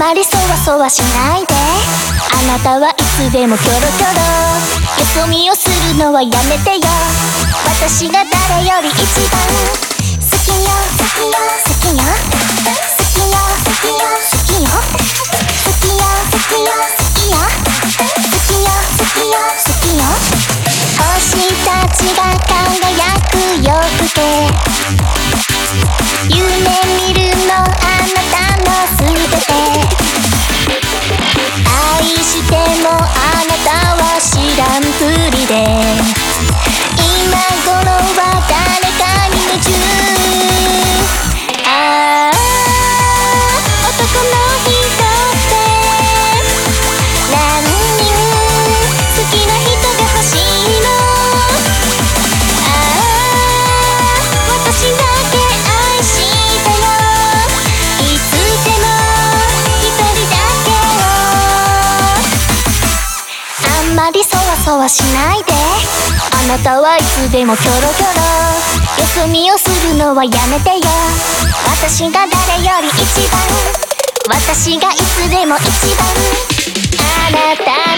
まりそわそわしないで。あなたはいつでもキョロキョロ。よそ見をするのはやめてよ。私が誰より一番。好きよ好きよ。好きよ。好きよ。好きよ。好きよ。好きよ。好きよ。好きよ。まりそわそわしないで。あなたはいつでもキョロキョロ。休みをするのはやめてよ。私が誰より一番。私がいつでも一番。あなた